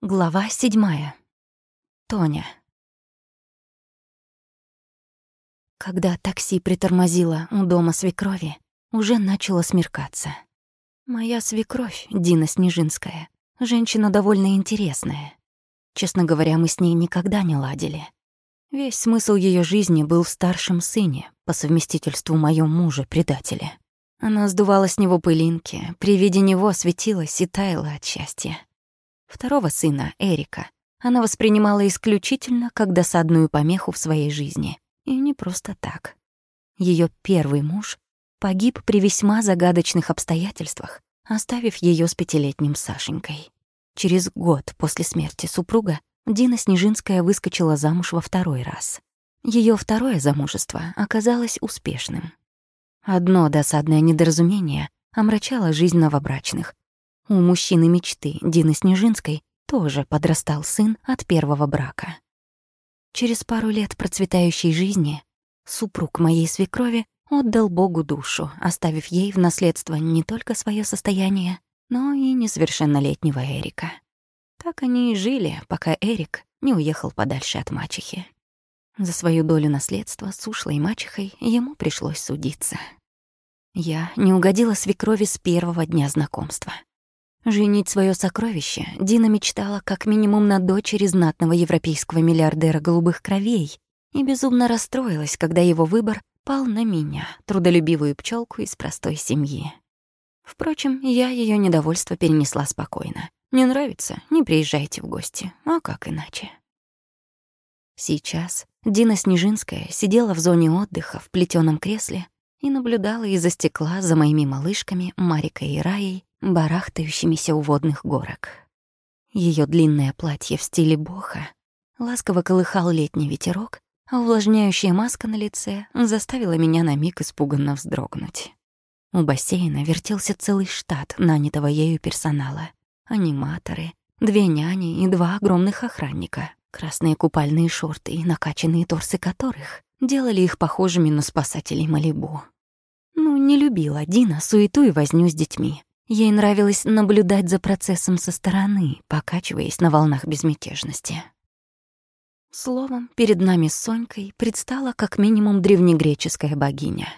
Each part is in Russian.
Глава седьмая. Тоня. Когда такси притормозило у дома свекрови, уже начало смеркаться. Моя свекровь, Дина Снежинская, женщина довольно интересная. Честно говоря, мы с ней никогда не ладили. Весь смысл ее жизни был в старшем сыне, по совместительству моем муже-предателе. Она сдувала с него пылинки, при виде него светилась и таяла от счастья. Второго сына, Эрика, она воспринимала исключительно как досадную помеху в своей жизни. И не просто так. Ее первый муж погиб при весьма загадочных обстоятельствах, оставив ее с пятилетним Сашенькой. Через год после смерти супруга Дина Снежинская выскочила замуж во второй раз. Ее второе замужество оказалось успешным. Одно досадное недоразумение омрачало жизнь новобрачных, у мужчины мечты Дины Снежинской тоже подрастал сын от первого брака. Через пару лет процветающей жизни супруг моей свекрови отдал Богу душу, оставив ей в наследство не только свое состояние, но и несовершеннолетнего Эрика. Так они и жили, пока Эрик не уехал подальше от мачехи. За свою долю наследства с ушлой мачехой ему пришлось судиться. Я не угодила свекрови с первого дня знакомства. Женить свое сокровище Дина мечтала как минимум на дочери знатного европейского миллиардера голубых кровей и безумно расстроилась, когда его выбор пал на меня, трудолюбивую пчелку из простой семьи. Впрочем, я ее недовольство перенесла спокойно. Не нравится — не приезжайте в гости, а как иначе. Сейчас Дина Снежинская сидела в зоне отдыха в плетеном кресле и наблюдала из-за стекла за моими малышками Марикой и Раей, барахтающимися у водных горок. Ее длинное платье в стиле боха ласково колыхал летний ветерок, а увлажняющая маска на лице заставила меня на миг испуганно вздрогнуть. У бассейна вертелся целый штат нанятого ею персонала. Аниматоры, две няни и два огромных охранника, красные купальные шорты и накачанные торсы которых делали их похожими на спасателей Малибу. Ну, не любила Дина суету и возню с детьми. Ей нравилось наблюдать за процессом со стороны, покачиваясь на волнах безмятежности. Словом, перед нами с Сонькой предстала как минимум древнегреческая богиня.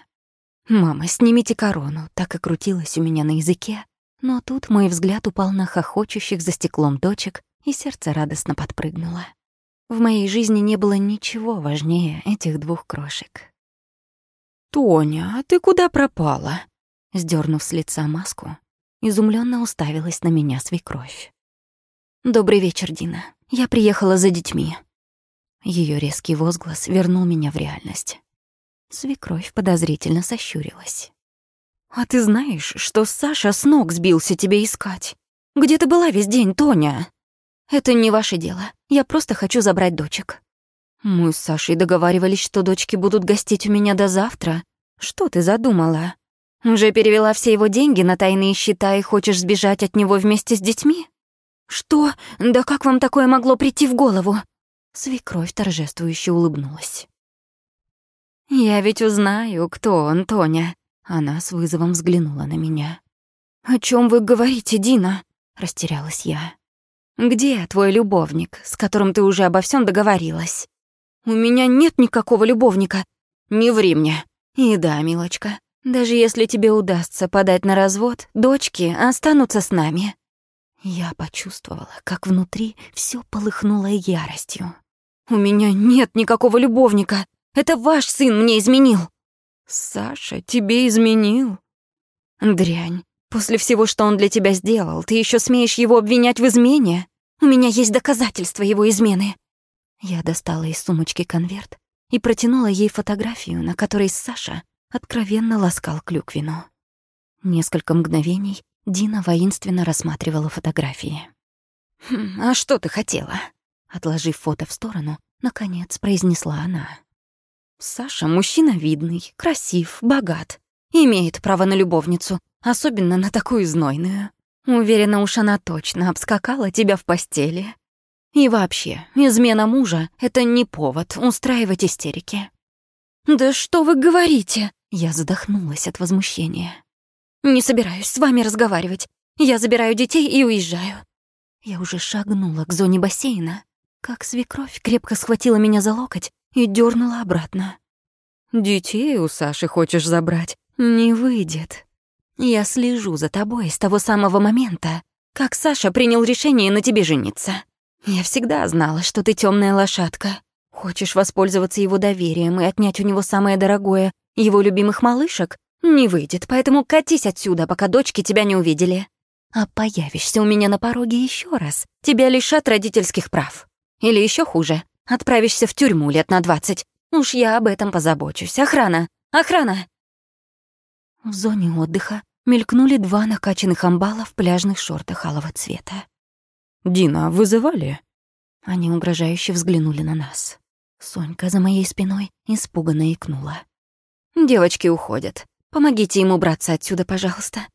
«Мама, снимите корону», так и крутилась у меня на языке, но тут мой взгляд упал на хохочущих за стеклом дочек, и сердце радостно подпрыгнуло. В моей жизни не было ничего важнее этих двух крошек. «Тоня, а ты куда пропала?» Сдернув с лица маску, Изумленно уставилась на меня свекровь. «Добрый вечер, Дина. Я приехала за детьми». Ее резкий возглас вернул меня в реальность. Свекровь подозрительно сощурилась. «А ты знаешь, что Саша с ног сбился тебе искать? Где ты была весь день, Тоня?» «Это не ваше дело. Я просто хочу забрать дочек». «Мы с Сашей договаривались, что дочки будут гостить у меня до завтра. Что ты задумала?» Уже перевела все его деньги на тайные счета и хочешь сбежать от него вместе с детьми? Что? Да как вам такое могло прийти в голову? Свекровь торжествующе улыбнулась. Я ведь узнаю, кто он, Тоня. Она с вызовом взглянула на меня. О чем вы говорите, Дина? Растерялась я. Где твой любовник, с которым ты уже обо всем договорилась? У меня нет никакого любовника. Не ври мне. И да, милочка, даже если тебе удастся подать на развод, дочки останутся с нами». Я почувствовала, как внутри все полыхнуло яростью. «У меня нет никакого любовника. Это ваш сын мне изменил». «Саша тебе изменил?» «Дрянь. После всего, что он для тебя сделал, ты еще смеешь его обвинять в измене? У меня есть доказательства его измены». Я достала из сумочки конверт и протянула ей фотографию, на которой Саша откровенно ласкал клюквину. Несколько мгновений Дина воинственно рассматривала фотографии. «Хм, «А что ты хотела?» Отложив фото в сторону, наконец произнесла она. «Саша мужчина видный, красив, богат. Имеет право на любовницу, особенно на такую знойную. Уверена, уж она точно обскакала тебя в постели. И вообще, измена мужа — это не повод устраивать истерики». «Да что вы говорите?» Я задохнулась от возмущения. «Не собираюсь с вами разговаривать. Я забираю детей и уезжаю». Я уже шагнула к зоне бассейна, как свекровь крепко схватила меня за локоть и дернула обратно. «Детей у Саши хочешь забрать? Не выйдет. Я слежу за тобой с того самого момента, как Саша принял решение на тебе жениться. Я всегда знала, что ты темная лошадка. Хочешь воспользоваться его доверием и отнять у него самое дорогое, его любимых малышек? Не выйдет, поэтому катись отсюда, пока дочки тебя не увидели. А появишься у меня на пороге еще раз, тебя лишат родительских прав. Или еще хуже, отправишься в тюрьму лет на двадцать. Уж я об этом позабочусь. Охрана! Охрана!» В зоне отдыха мелькнули два накачанных амбала в пляжных шортах алого цвета. «Дина, вызывали?» Они угрожающе взглянули на нас. Сонька за моей спиной испуганно икнула. «Девочки уходят. Помогите им убраться отсюда, пожалуйста.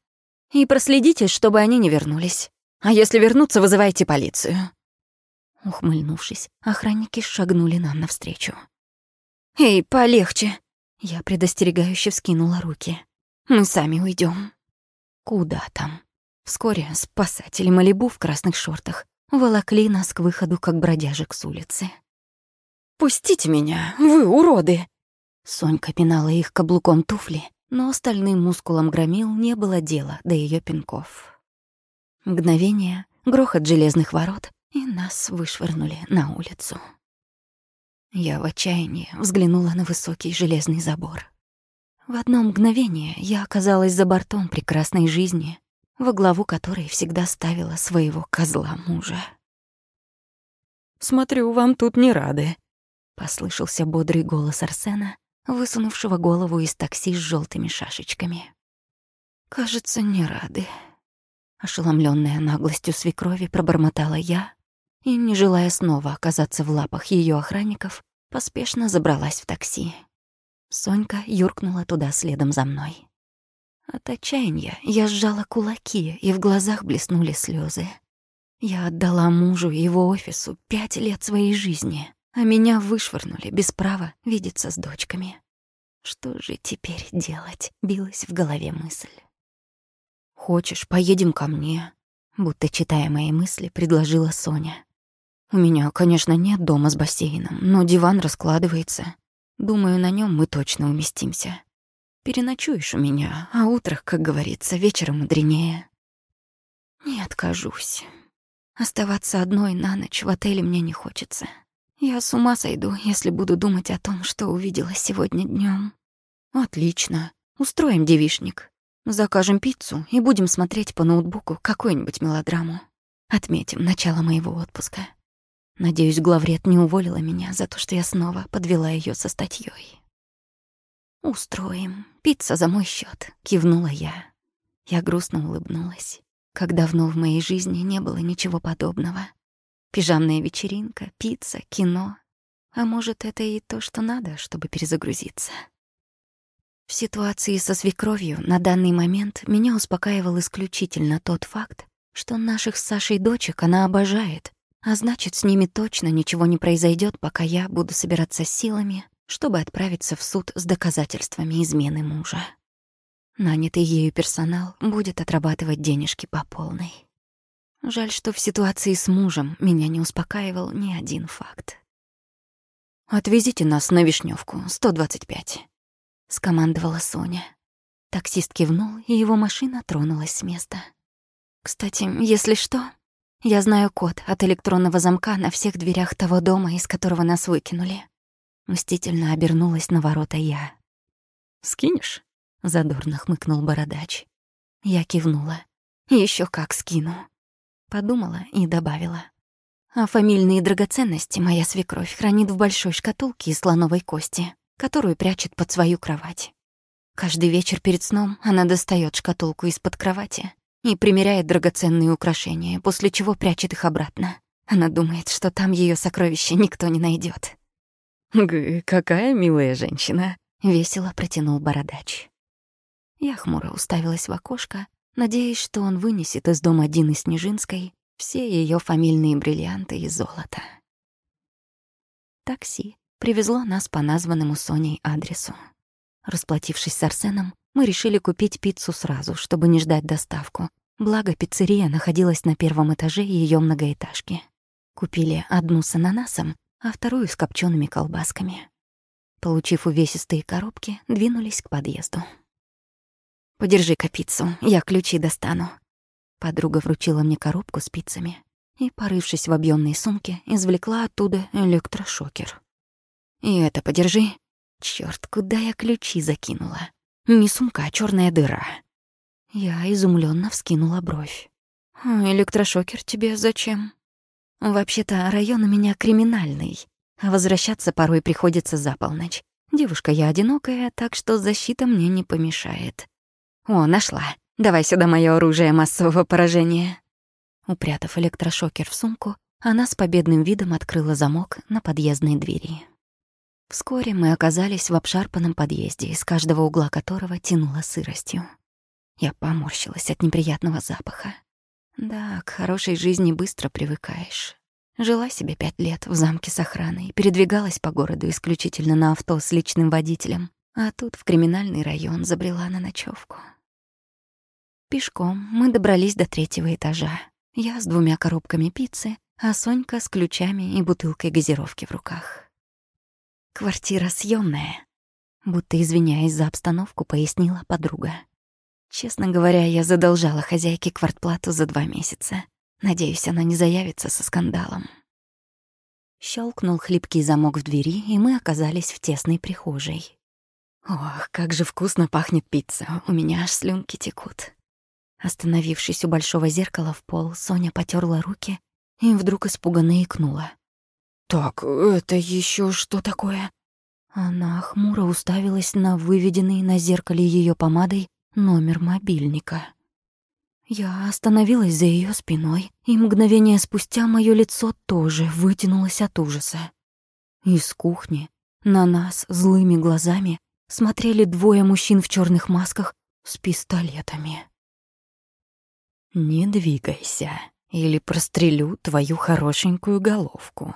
И проследите, чтобы они не вернулись. А если вернутся, вызывайте полицию». Ухмыльнувшись, охранники шагнули нам навстречу. «Эй, полегче!» Я предостерегающе вскинула руки. «Мы сами уйдем. Куда там? Вскоре спасатели Малибу в красных шортах волокли нас к выходу, как бродяжек с улицы. «Пустите меня, вы уроды!» Сонька пинала их каблуком туфли, но остальным мускулам громил не было дела до ее пинков. Мгновение, грохот железных ворот, и нас вышвырнули на улицу. Я в отчаянии взглянула на высокий железный забор. В одно мгновение я оказалась за бортом прекрасной жизни, во главу которой всегда ставила своего козла мужа. «Смотрю, вам тут не рады», — послышался бодрый голос Арсена, высунувшего голову из такси с желтыми шашечками. «Кажется, не рады». Ошеломленная наглостью свекрови пробормотала я и, не желая снова оказаться в лапах ее охранников, поспешно забралась в такси. Сонька юркнула туда следом за мной. От отчаяния я сжала кулаки, и в глазах блеснули слезы. Я отдала мужу и его офису пять лет своей жизни, а меня вышвырнули без права видеться с дочками. Что же теперь делать? Билась в голове мысль. «Хочешь, поедем ко мне?» Будто читая мои мысли, предложила Соня. У меня, конечно, нет дома с бассейном, но диван раскладывается. Думаю, на нем мы точно уместимся. Переночуешь у меня, а утро, как говорится, вечером мудренее. Не откажусь. Оставаться одной на ночь в отеле мне не хочется. Я с ума сойду, если буду думать о том, что увидела сегодня днем. Отлично. Устроим девишник. Закажем пиццу и будем смотреть по ноутбуку какую-нибудь мелодраму. Отметим начало моего отпуска. Надеюсь, главред не уволила меня за то, что я снова подвела ее со статьей. «Устроим. Пицца за мой счет, кивнула я. Я грустно улыбнулась. Как давно в моей жизни не было ничего подобного. Пижамная вечеринка, пицца, кино. А может, это и то, что надо, чтобы перезагрузиться. В ситуации со свекровью на данный момент меня успокаивал исключительно тот факт, что наших с Сашей дочек она обожает, а значит, с ними точно ничего не произойдет, пока я буду собираться силами, чтобы отправиться в суд с доказательствами измены мужа. Нанятый ею персонал будет отрабатывать денежки по полной. Жаль, что в ситуации с мужем меня не успокаивал ни один факт. «Отвезите нас на Вишневку, 125», — скомандовала Соня. Таксист кивнул, и его машина тронулась с места. «Кстати, если что, я знаю код от электронного замка на всех дверях того дома, из которого нас выкинули. Мстительно обернулась на ворота я. «Скинешь?» — задорно хмыкнул бородач. Я кивнула. Еще как скину». Подумала и добавила. А фамильные драгоценности моя свекровь хранит в большой шкатулке из слоновой кости, которую прячет под свою кровать. Каждый вечер перед сном она достает шкатулку из-под кровати и примеряет драгоценные украшения, после чего прячет их обратно. Она думает, что там ее сокровища никто не найдет. «Г, какая милая женщина!» — весело протянул бородач. Я хмуро уставилась в окошко, надеясь, что он вынесет из дома Дины Снежинской все ее фамильные бриллианты и золото. Такси привезло нас по названному Соней адресу. Расплатившись с Арсеном, мы решили купить пиццу сразу, чтобы не ждать доставку, Благо, пиццерия находилась на первом этаже ее многоэтажки. Купили одну с ананасом, а вторую с копчеными колбасками. Получив увесистые коробки, двинулись к подъезду. «Подержи-ка пиццу, я ключи достану». Подруга вручила мне коробку с пиццами и, порывшись в объемной сумке, извлекла оттуда электрошокер. «И это подержи». Чёрт, куда я ключи закинула? Не сумка, а чёрная дыра. Я изумленно вскинула бровь. «А «Электрошокер тебе зачем?» «Вообще-то район у меня криминальный, возвращаться порой приходится за полночь. Девушка я одинокая, так что защита мне не помешает». «О, нашла. Давай сюда моё оружие массового поражения». Упрятав электрошокер в сумку, она с победным видом открыла замок на подъездной двери. Вскоре мы оказались в обшарпанном подъезде, из каждого угла которого тянуло сыростью. Я поморщилась от неприятного запаха. Да, к хорошей жизни быстро привыкаешь. Жила себе пять лет в замке с охраной, передвигалась по городу исключительно на авто с личным водителем, а тут в криминальный район забрела на ночевку. Пешком мы добрались до третьего этажа. Я с двумя коробками пиццы, а Сонька с ключами и бутылкой газировки в руках. Квартира съемная, будто извиняясь за обстановку, пояснила подруга. Честно говоря, я задолжала хозяйке квартплату за два месяца. Надеюсь, она не заявится со скандалом. Щелкнул хлипкий замок в двери, и мы оказались в тесной прихожей. Ох, как же вкусно пахнет пицца, у меня аж слюнки текут. Остановившись у большого зеркала в пол, Соня потерла руки и вдруг испуганно икнула. «Так, это еще что такое?» Она хмуро уставилась на выведенный на зеркале ее помадой номер мобильника. Я остановилась за ее спиной, и мгновение спустя мое лицо тоже вытянулось от ужаса. Из кухни на нас злыми глазами смотрели двое мужчин в черных масках с пистолетами. «Не двигайся, или прострелю твою хорошенькую головку»,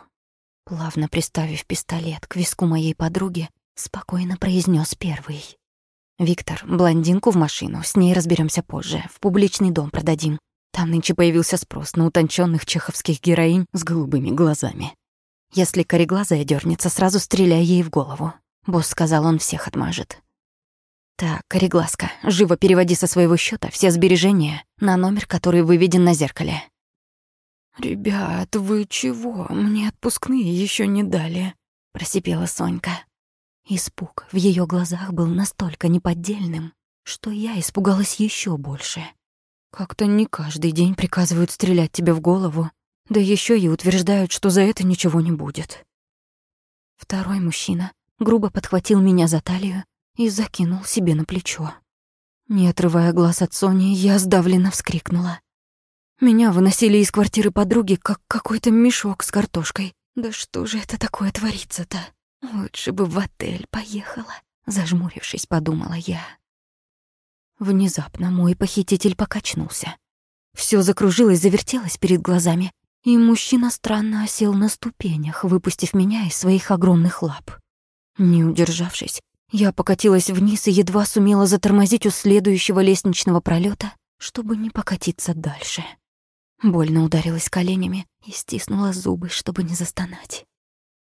Плавно приставив пистолет к виску моей подруги, спокойно произнес первый. «Виктор, блондинку в машину, с ней разберемся позже, в публичный дом продадим. Там нынче появился спрос на утонченных чеховских героинь с голубыми глазами. Если кореглазая дернется, сразу стреляй ей в голову. Босс сказал, он всех отмажет. Так, кореглазка, живо переводи со своего счета все сбережения на номер, который выведен на зеркале. «Ребят, вы чего? Мне отпускные еще не дали», — просипела Сонька. Испуг в ее глазах был настолько неподдельным, что я испугалась еще больше. Как-то не каждый день приказывают стрелять тебе в голову, да еще и утверждают, что за это ничего не будет. Второй мужчина грубо подхватил меня за талию и закинул себе на плечо. Не отрывая глаз от Сони, я сдавленно вскрикнула. Меня выносили из квартиры подруги, как какой-то мешок с картошкой. Да что же это такое творится-то? Лучше бы в отель поехала, зажмурившись, подумала я. Внезапно мой похититель покачнулся. Всё закружилось, завертелось перед глазами, и мужчина странно осел на ступенях, выпустив меня из своих огромных лап. Не удержавшись, я покатилась вниз и едва сумела затормозить у следующего лестничного пролета, чтобы не покатиться дальше. Больно ударилась коленями и стиснула зубы, чтобы не застонать.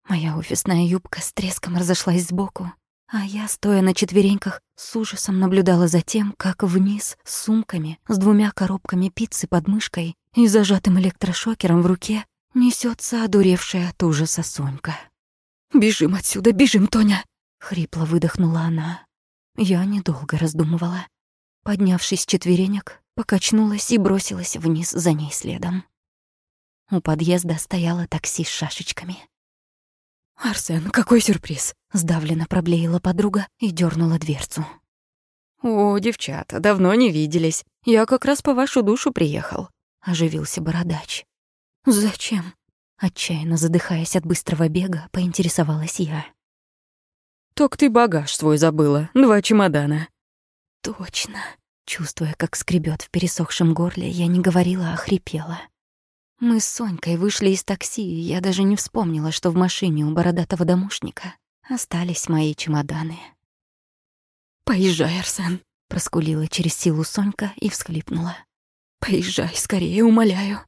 Моя офисная юбка с треском разошлась сбоку, а я, стоя на четвереньках, с ужасом наблюдала за тем, как вниз с сумками, с двумя коробками пиццы под мышкой и зажатым электрошокером в руке несется одуревшая от ужаса Сонька. «Бежим отсюда, бежим, Тоня!» — хрипло выдохнула она. Я недолго раздумывала. Поднявшись с четверенек, покачнулась и бросилась вниз за ней следом. У подъезда стояло такси с шашечками. «Арсен, какой сюрприз!» — сдавленно проблеяла подруга и дернула дверцу. «О, девчата, давно не виделись. Я как раз по вашу душу приехал», — оживился бородач. «Зачем?» — отчаянно задыхаясь от быстрого бега, поинтересовалась я. «Так ты багаж свой забыла, два чемодана». «Точно», Чувствуя, как скребет в пересохшем горле, я не говорила, а хрипела. Мы с Сонькой вышли из такси, и я даже не вспомнила, что в машине у бородатого домушника остались мои чемоданы. «Поезжай, Арсен», — проскулила через силу Сонька и всхлипнула. Поезжай скорее, умоляю».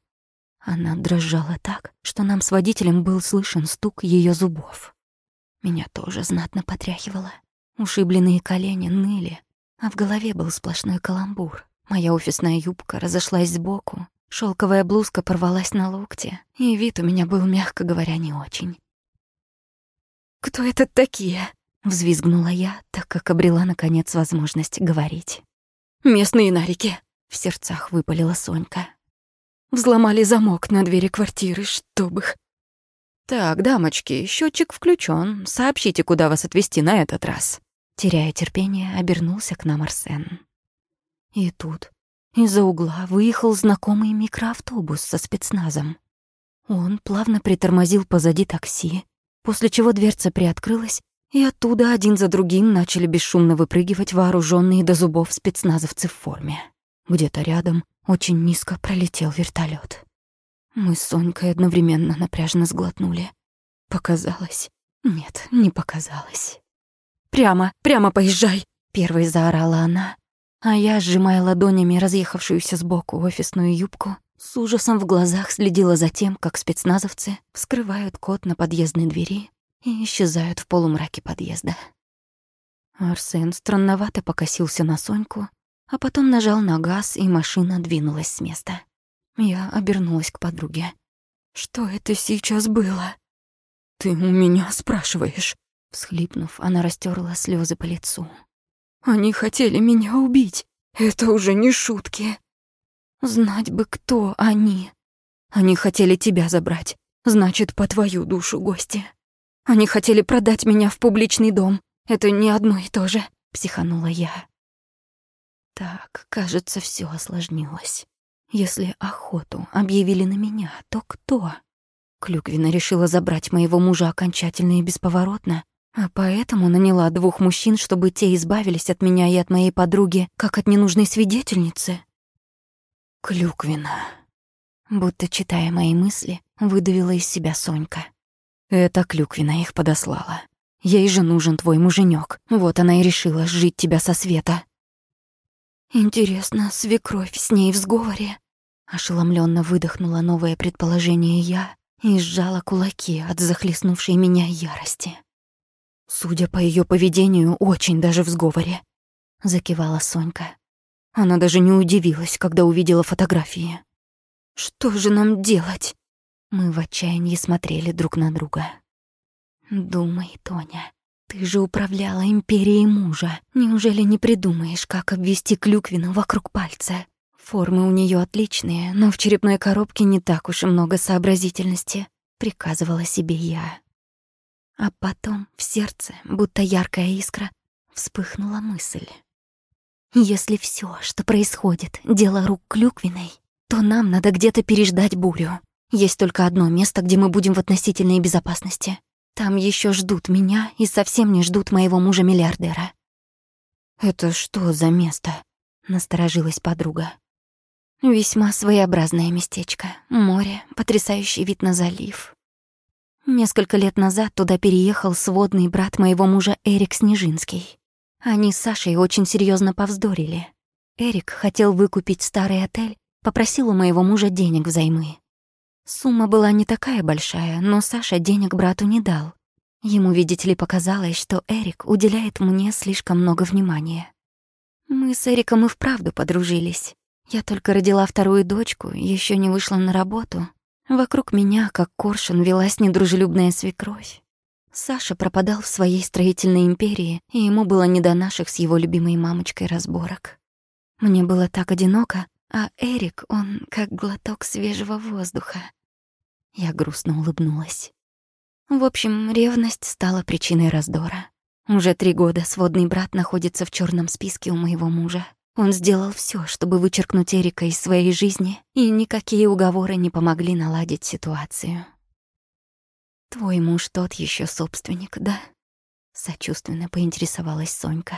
Она дрожала так, что нам с водителем был слышен стук ее зубов. Меня тоже знатно потряхивало. Ушибленные колени ныли, а в голове был сплошной каламбур. Моя офисная юбка разошлась сбоку, шелковая блузка порвалась на локте, и вид у меня был, мягко говоря, не очень. «Кто это такие?» — взвизгнула я, так как обрела, наконец, возможность говорить. «Местные нарики», — в сердцах выпалила Сонька. «Взломали замок на двери квартиры, чтоб их...» «Так, дамочки, счетчик включен. Сообщите, куда вас отвезти на этот раз». Теряя терпение, обернулся к нам Арсен. И тут из-за угла выехал знакомый микроавтобус со спецназом. Он плавно притормозил позади такси, после чего дверца приоткрылась, и оттуда один за другим начали бесшумно выпрыгивать вооруженные до зубов спецназовцы в форме. Где-то рядом очень низко пролетел вертолет. Мы с Сонькой одновременно напряжно сглотнули. Показалось? Нет, не показалось. «Прямо, прямо поезжай!» — первой заорала она, а я, сжимая ладонями разъехавшуюся сбоку офисную юбку, с ужасом в глазах следила за тем, как спецназовцы вскрывают код на подъездной двери и исчезают в полумраке подъезда. Арсен странновато покосился на Соньку, а потом нажал на газ, и машина двинулась с места. Я обернулась к подруге. «Что это сейчас было?» «Ты у меня спрашиваешь?» Всхлипнув, она растерла слезы по лицу. Они хотели меня убить. Это уже не шутки. Знать бы, кто они. Они хотели тебя забрать. Значит, по твою душу, гости. Они хотели продать меня в публичный дом. Это не одно и то же, психанула я. Так, кажется, все осложнилось. Если охоту объявили на меня, то кто? Клюквина решила забрать моего мужа окончательно и бесповоротно, а поэтому наняла двух мужчин, чтобы те избавились от меня и от моей подруги, как от ненужной свидетельницы. Клюквина. Будто читая мои мысли, выдавила из себя Сонька. Это Клюквина их подослала. Ей же нужен твой муженек. Вот она и решила сжить тебя со света. Интересно, свекровь с ней в сговоре? Ошеломленно выдохнула новое предположение я и сжала кулаки от захлестнувшей меня ярости. Судя по ее поведению, очень даже в сговоре. Закивала Сонька. Она даже не удивилась, когда увидела фотографии. Что же нам делать? Мы в отчаянии смотрели друг на друга. Думай, Тоня, ты же управляла империей мужа. Неужели не придумаешь, как обвести клюквину вокруг пальца? Формы у нее отличные, но в черепной коробке не так уж и много сообразительности, приказывала себе я. А потом в сердце, будто яркая искра, вспыхнула мысль. Если все, что происходит, дело рук Клюквиной, то нам надо где-то переждать бурю. Есть только одно место, где мы будем в относительной безопасности. Там еще ждут меня и совсем не ждут моего мужа-миллиардера. «Это что за место?» — насторожилась подруга. «Весьма своеобразное местечко. Море, потрясающий вид на залив, Несколько лет назад туда переехал сводный брат моего мужа Эрик Снежинский. Они с Сашей очень серьезно повздорили. Эрик хотел выкупить старый отель, попросил у моего мужа денег взаймы. Сумма была не такая большая, но Саша денег брату не дал. Ему, видите ли, показалось, что Эрик уделяет мне слишком много внимания. Мы с Эриком и вправду подружились. Я только родила вторую дочку, еще не вышла на работу, Вокруг меня, как коршун, велась недружелюбная свекровь. Саша пропадал в своей строительной империи, и ему было не до наших с его любимой мамочкой разборок. Мне было так одиноко, а Эрик, он как глоток свежего воздуха. Я грустно улыбнулась. В общем, ревность стала причиной раздора. Уже три года сводный брат находится в черном списке у моего мужа. Он сделал все, чтобы вычеркнуть Эрика из своей жизни, и никакие уговоры не помогли наладить ситуацию. «Твой муж тот еще собственник, да?» — сочувственно поинтересовалась Сонька.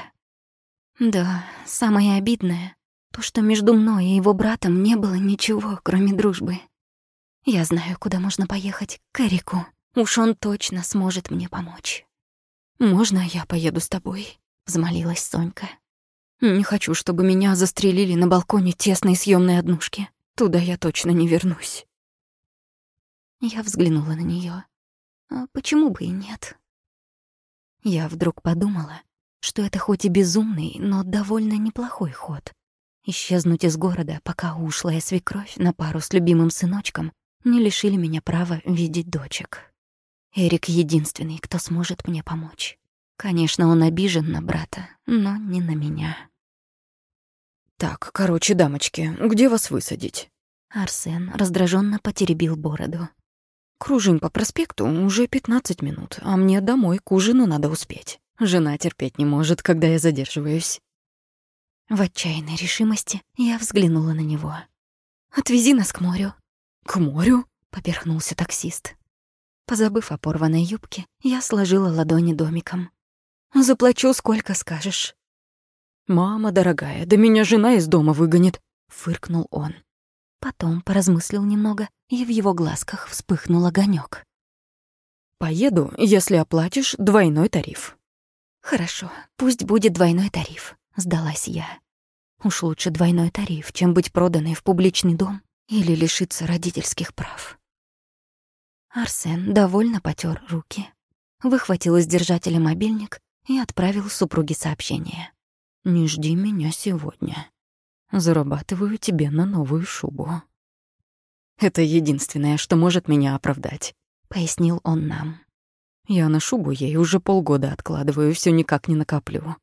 «Да, самое обидное — то, что между мной и его братом не было ничего, кроме дружбы. Я знаю, куда можно поехать, к Эрику. Уж он точно сможет мне помочь». «Можно я поеду с тобой?» — взмолилась Сонька. Не хочу, чтобы меня застрелили на балконе тесной съемной однушки. Туда я точно не вернусь. Я взглянула на нее. А почему бы и нет? Я вдруг подумала, что это хоть и безумный, но довольно неплохой ход. Исчезнуть из города, пока ушлая свекровь на пару с любимым сыночком не лишили меня права видеть дочек. Эрик единственный, кто сможет мне помочь. Конечно, он обижен на брата, но не на меня. «Так, короче, дамочки, где вас высадить?» Арсен раздраженно потеребил бороду. «Кружим по проспекту уже пятнадцать минут, а мне домой к ужину надо успеть. Жена терпеть не может, когда я задерживаюсь». В отчаянной решимости я взглянула на него. «Отвези нас к морю». «К морю?» — поперхнулся таксист. Позабыв о порванной юбке, я сложила ладони домиком. «Заплачу, сколько скажешь». «Мама дорогая, да меня жена из дома выгонит», — фыркнул он. Потом поразмыслил немного, и в его глазках вспыхнул огонек. «Поеду, если оплатишь двойной тариф». «Хорошо, пусть будет двойной тариф», — сдалась я. Уж лучше двойной тариф, чем быть проданной в публичный дом или лишиться родительских прав. Арсен довольно потер руки, выхватил из держателя мобильник и отправил супруге сообщение. «Не жди меня сегодня. Зарабатываю тебе на новую шубу». «Это единственное, что может меня оправдать», — пояснил он нам. «Я на шубу ей уже полгода откладываю, все никак не накоплю.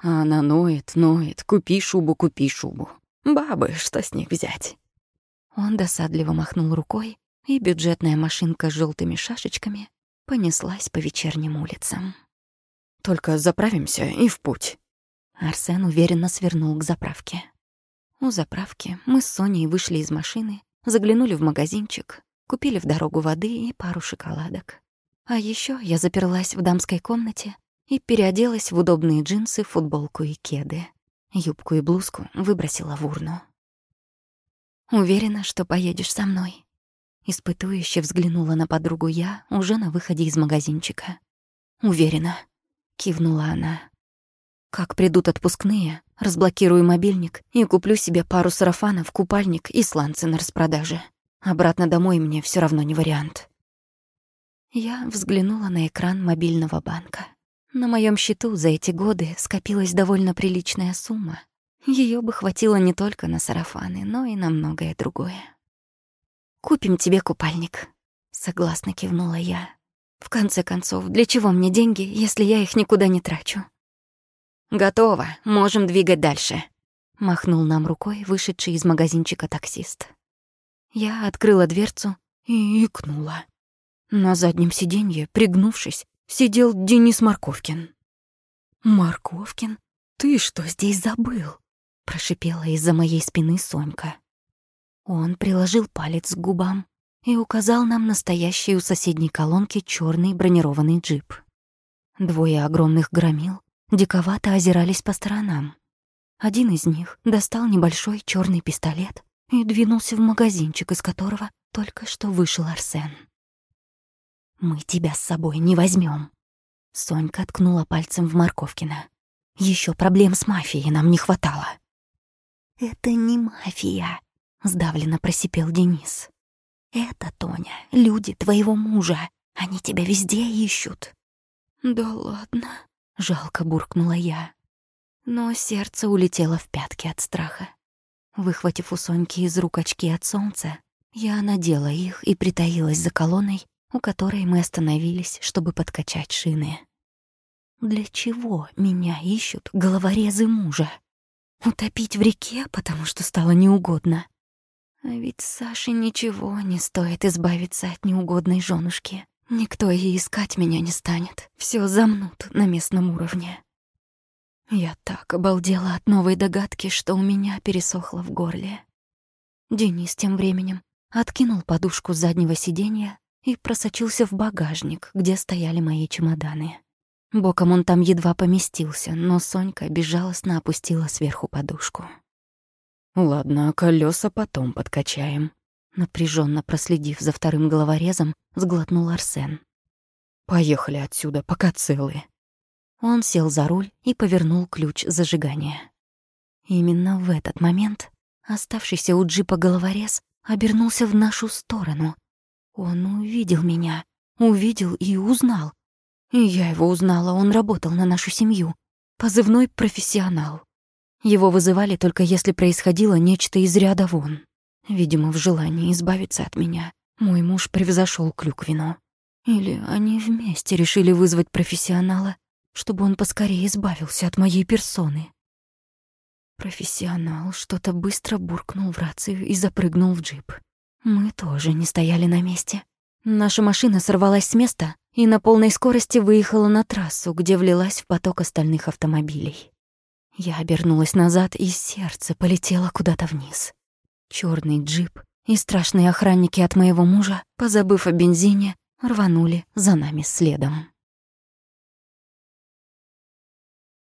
А она ноет, ноет, купи шубу, купи шубу. Бабы, что с них взять?» Он досадливо махнул рукой, и бюджетная машинка с желтыми шашечками понеслась по вечерним улицам. Только заправимся и в путь». Арсен уверенно свернул к заправке. У заправки мы с Соней вышли из машины, заглянули в магазинчик, купили в дорогу воды и пару шоколадок. А еще я заперлась в дамской комнате и переоделась в удобные джинсы, футболку и кеды. Юбку и блузку выбросила в урну. «Уверена, что поедешь со мной?» Испытующе взглянула на подругу я уже на выходе из магазинчика. «Уверена», кивнула она. Как придут отпускные, разблокирую мобильник и куплю себе пару сарафанов, купальник и сланцы на распродаже. Обратно домой мне все равно не вариант. Я взглянула на экран мобильного банка. На моем счету за эти годы скопилась довольно приличная сумма. Ее бы хватило не только на сарафаны, но и на многое другое. «Купим тебе купальник», — согласно кивнула я. В конце концов, для чего мне деньги, если я их никуда не трачу? «Готово, можем двигать дальше», — махнул нам рукой вышедший из магазинчика таксист. Я открыла дверцу и икнула. На заднем сиденье, пригнувшись, сидел Денис Марковкин. «Марковкин? Ты что здесь забыл?» — прошипела из-за моей спины Сонька. Он приложил палец к губам и указал нам настоящий у соседней колонки черный бронированный джип. Двое огромных громил диковато озирались по сторонам. Один из них достал небольшой черный пистолет и двинулся в магазинчик, из которого только что вышел Арсен. «Мы тебя с собой не возьмем. Сонька ткнула пальцем в Марковкина. Еще проблем с мафией нам не хватало». «Это не мафия», — сдавленно просипел Денис. Это, Тоня, люди твоего мужа. Они тебя везде ищут. Да ладно, жалко буркнула я. Но сердце улетело в пятки от страха. Выхватив у Соньки из рук очки от солнца, я надела их и притаилась за колонной, у которой мы остановились, чтобы подкачать шины. Для чего меня ищут головорезы мужа? Утопить в реке, потому что стало неугодно? А ведь Саше ничего не стоит избавиться от неугодной женушки. Никто и искать меня не станет. Все замнут на местном уровне. Я так обалдела от новой догадки, что у меня пересохло в горле. Денис тем временем откинул подушку заднего сиденья и просочился в багажник, где стояли мои чемоданы. Боком он там едва поместился, но Сонька безжалостно опустила сверху подушку. Ладно, колеса потом подкачаем. Напряженно проследив за вторым головорезом, сглотнул Арсен. Поехали отсюда, пока целы. Он сел за руль и повернул ключ зажигания. Именно в этот момент оставшийся у джипа головорез обернулся в нашу сторону. Он увидел меня, увидел и узнал. И я его узнала, он работал на нашу семью. Позывной профессионал. Его вызывали только если происходило нечто из ряда вон. Видимо, в желании избавиться от меня мой муж превзошел Клюквину. Или они вместе решили вызвать профессионала, чтобы он поскорее избавился от моей персоны. Профессионал что-то быстро буркнул в рацию и запрыгнул в джип. Мы тоже не стояли на месте. Наша машина сорвалась с места и на полной скорости выехала на трассу, где влилась в поток остальных автомобилей. Я обернулась назад, и сердце полетело куда-то вниз. Черный джип и страшные охранники от моего мужа, позабыв о бензине, рванули за нами следом.